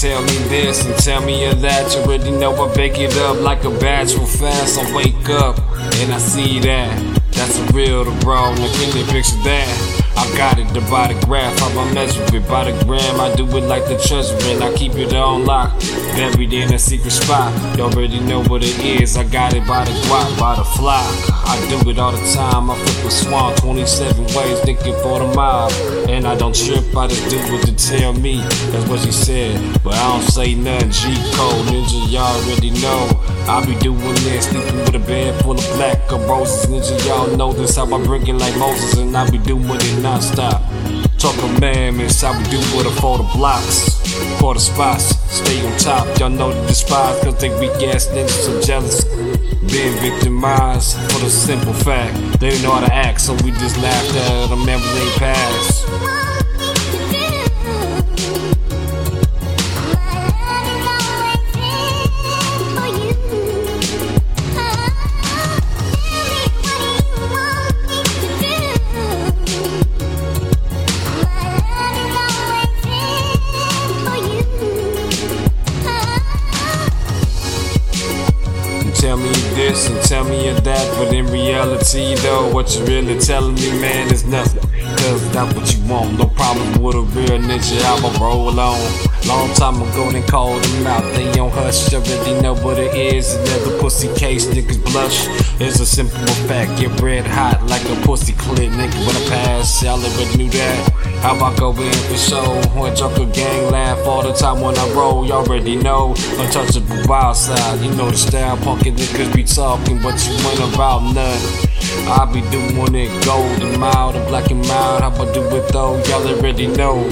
tell me this and tell me that. You already know I bake it up like a batch real fast. I wake up and I see that. That's a real to bro. Now can you picture that? I got it, the body graph, how I measure it by the gram. I do it like the treasure, and I keep it on lock. Buried in a secret spot, you already know what it is. I got it by the guap, by the flock. I do it all the time. I flip a swan 27 ways, thinking for the mob. And I don't trip, I just do what they tell me. That's what she said, but I don't say nothing. G code, ninja, y'all already know. I be doing this, sleeping with a bed full of black roses. Ninja, y'all know this how I bring it like Moses, and I be doing it non-stop. Talk commandments, how we do with it for the blocks, for the spots. Stay on top, y'all know the despise, cause they weak ass niggas so jealous. Being victimized for the simple fact they know how to act, so we just laughed at them everything past. This and tell me that, but in reality though, what you really telling me, man, is nothing. Cause that's what you want, no problem with a real ninja, I'ma roll on. Long time ago, they called them out, they on hush, already know what it is. Another pussy case, niggas blush. It's a simple fact, get red hot like a pussy clit, nigga. When I pass, y'all already knew that. How about go in for show? When Joker gang laugh all the time when I roll, y'all already know. Untouchable wild side, you know the style, punkin' niggas be talking, but you ain't about nothing. I be doing it gold and mild and black and mild. How I do it though? Y'all already know.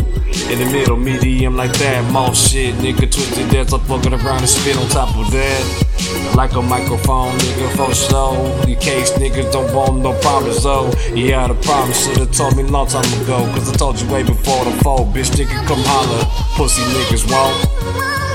In the middle, medium like that. Mouth shit, nigga twisted that's I'm fucking around and spit on top of that. Like a microphone, nigga, for show. In case niggas don't want no problems, though. Yeah, the problem should've told me long time ago. Cause I told you way before the fall. Bitch, nigga, come holler. Pussy niggas won't.